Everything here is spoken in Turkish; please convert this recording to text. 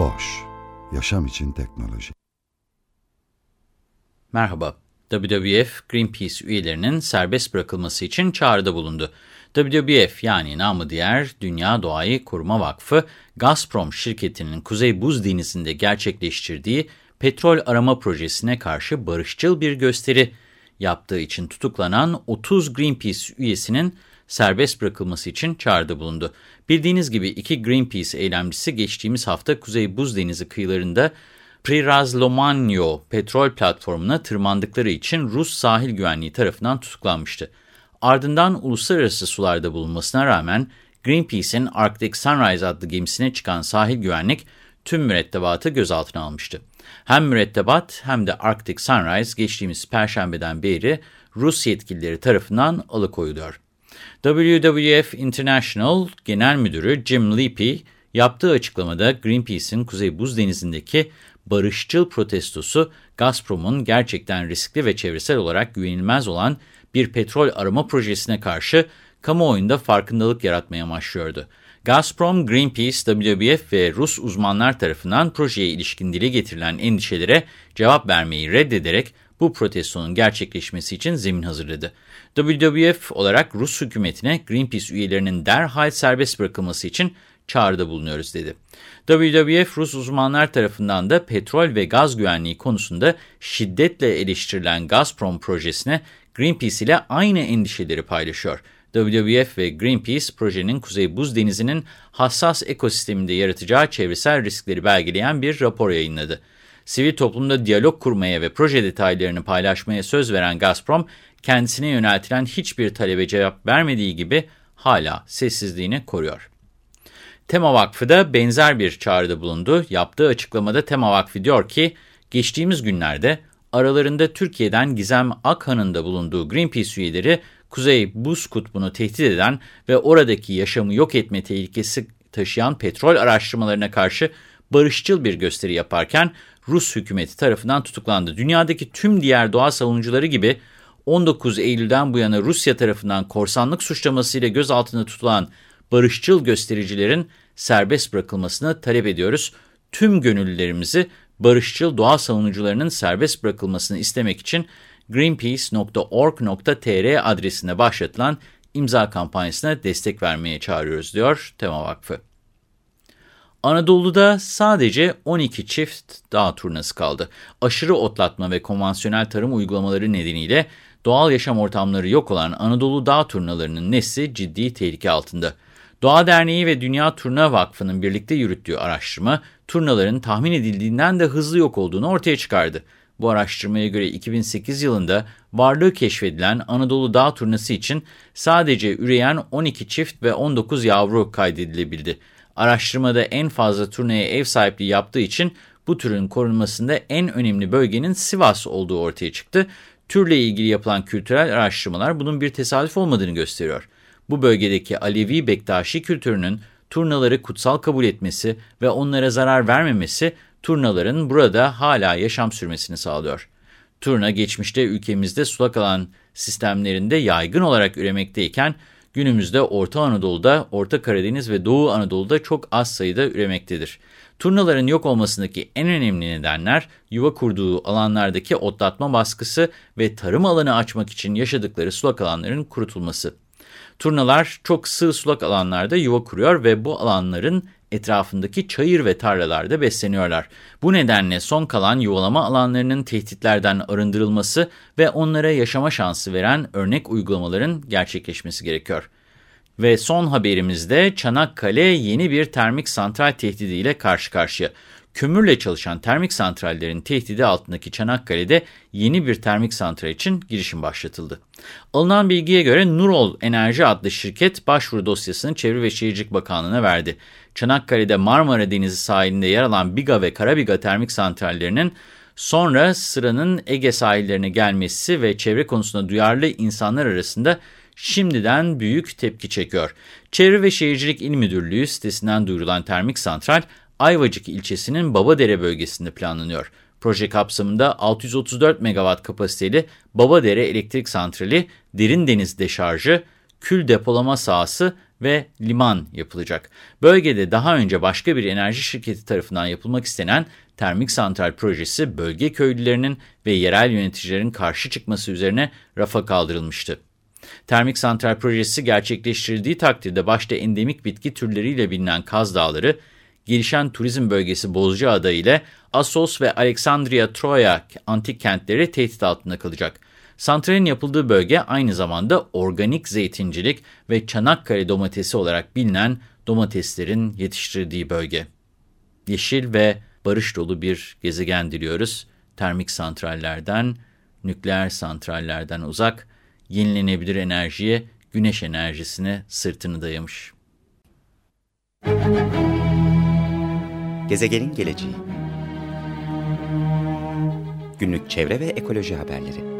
Boş, yaşam için teknoloji. Merhaba, WWF Greenpeace üyelerinin serbest bırakılması için çağrıda bulundu. WWF yani namı diğer Dünya Doğayı Koruma Vakfı, Gazprom şirketinin Kuzey Buz Denizi'nde gerçekleştirdiği petrol arama projesine karşı barışçıl bir gösteri yaptığı için tutuklanan 30 Greenpeace üyesinin serbest bırakılması için çağrıda bulundu. Bildiğiniz gibi iki Greenpeace eylemcisi geçtiğimiz hafta Kuzey Buz Denizi kıyılarında Prirazlomanyo petrol platformuna tırmandıkları için Rus sahil güvenliği tarafından tutuklanmıştı. Ardından uluslararası sularda bulunmasına rağmen Greenpeace'in Arctic Sunrise adlı gemisine çıkan sahil güvenlik tüm mürettebatı gözaltına almıştı. Hem mürettebat hem de Arctic Sunrise geçtiğimiz perşembeden beri Rus yetkilileri tarafından alıkoyuluyor. WWF International Genel Müdürü Jim Leapy yaptığı açıklamada Greenpeace'in Kuzey Buz Denizi'ndeki barışçıl protestosu Gazprom'un gerçekten riskli ve çevresel olarak güvenilmez olan bir petrol arama projesine karşı kamuoyunda farkındalık yaratmaya amaçlıyordu. Gazprom, Greenpeace, WWF ve Rus uzmanlar tarafından projeye ilişkin dile getirilen endişelere cevap vermeyi reddederek bu protestonun gerçekleşmesi için zemin hazırladı. WWF olarak Rus hükümetine Greenpeace üyelerinin derhal serbest bırakılması için çağrıda bulunuyoruz dedi. WWF Rus uzmanlar tarafından da petrol ve gaz güvenliği konusunda şiddetle eleştirilen Gazprom projesine Greenpeace ile aynı endişeleri paylaşıyor. WWF ve Greenpeace projenin Kuzey Buz Denizi'nin hassas ekosisteminde yaratacağı çevresel riskleri belgeleyen bir rapor yayınladı. Sivil toplumda diyalog kurmaya ve proje detaylarını paylaşmaya söz veren Gazprom, kendisine yöneltilen hiçbir talebe cevap vermediği gibi hala sessizliğini koruyor. Tema Vakfı da benzer bir çağrıda bulundu. Yaptığı açıklamada Tema Vakfı diyor ki, geçtiğimiz günlerde aralarında Türkiye'den Gizem Akhan'ın da bulunduğu Greenpeace üyeleri, Kuzey Buz Kutbu'nu tehdit eden ve oradaki yaşamı yok etme tehlikesi taşıyan petrol araştırmalarına karşı barışçıl bir gösteri yaparken Rus hükümeti tarafından tutuklandı. Dünyadaki tüm diğer doğa savunucuları gibi 19 Eylül'den bu yana Rusya tarafından korsanlık suçlamasıyla gözaltında tutulan barışçıl göstericilerin serbest bırakılmasını talep ediyoruz. Tüm gönüllülerimizi barışçıl doğa savunucularının serbest bırakılmasını istemek için greenpeace.org.tr adresine başlatılan imza kampanyasına destek vermeye çağırıyoruz diyor Tema Vakfı. Anadolu'da sadece 12 çift dağ turnası kaldı. Aşırı otlatma ve konvansiyonel tarım uygulamaları nedeniyle doğal yaşam ortamları yok olan Anadolu dağ turnalarının nesli ciddi tehlike altında. Doğa Derneği ve Dünya Turna Vakfı'nın birlikte yürüttüğü araştırma, turnaların tahmin edildiğinden de hızlı yok olduğunu ortaya çıkardı. Bu araştırmaya göre 2008 yılında varlığı keşfedilen Anadolu dağ turnası için sadece üreyen 12 çift ve 19 yavru kaydedilebildi. Araştırmada en fazla turnaya ev sahipliği yaptığı için bu türün korunmasında en önemli bölgenin Sivas olduğu ortaya çıktı. Türle ilgili yapılan kültürel araştırmalar bunun bir tesadüf olmadığını gösteriyor. Bu bölgedeki Alevi Bektaşi kültürünün turnaları kutsal kabul etmesi ve onlara zarar vermemesi turnaların burada hala yaşam sürmesini sağlıyor. Turna geçmişte ülkemizde sulak alan sistemlerinde yaygın olarak üremekteyken günümüzde Orta Anadolu'da, Orta Karadeniz ve Doğu Anadolu'da çok az sayıda üremektedir. Turnaların yok olmasındaki en önemli nedenler yuva kurduğu alanlardaki otlatma baskısı ve tarım alanı açmak için yaşadıkları sulak alanların kurutulması. Turnalar çok sığ sulak alanlarda yuva kuruyor ve bu alanların etrafındaki çayır ve tarlalarda besleniyorlar. Bu nedenle son kalan yuvalama alanlarının tehditlerden arındırılması ve onlara yaşama şansı veren örnek uygulamaların gerçekleşmesi gerekiyor. Ve son haberimizde Çanakkale yeni bir termik santral tehdidiyle karşı karşıya. Kömürle çalışan termik santrallerin tehdidi altındaki Çanakkale'de yeni bir termik santral için girişim başlatıldı. Alınan bilgiye göre Nurol Enerji adlı şirket başvuru dosyasını Çevre ve Şehircilik Bakanlığı'na verdi. Çanakkale'de Marmara Denizi sahilinde yer alan Biga ve Karabiga termik santrallerinin sonra sıranın Ege sahillerine gelmesi ve çevre konusunda duyarlı insanlar arasında şimdiden büyük tepki çekiyor. Çevre ve Şehircilik İl Müdürlüğü sitesinden duyurulan termik santral Ayvacık ilçesinin Babadere bölgesinde planlanıyor. Proje kapsamında 634 megawatt kapasiteli Babadere elektrik santrali, derin deniz deşarjı, kül depolama sahası ve liman yapılacak. Bölgede daha önce başka bir enerji şirketi tarafından yapılmak istenen termik santral projesi bölge köylülerinin ve yerel yöneticilerin karşı çıkması üzerine rafa kaldırılmıştı. Termik santral projesi gerçekleştirildiği takdirde başta endemik bitki türleriyle bilinen Kaz Dağları, gelişen turizm bölgesi Bozcaada ile Assos ve Alexandria Troya antik kentleri tehdit altında kalacak. Santralin yapıldığı bölge aynı zamanda organik zeytincilik ve Çanakkale domatesi olarak bilinen domateslerin yetiştirildiği bölge. Yeşil ve barış dolu bir gezegen diliyoruz. Termik santrallerden, nükleer santrallerden uzak, yenilenebilir enerjiye, güneş enerjisine sırtını dayamış. Gezegenin geleceği Günlük çevre ve ekoloji haberleri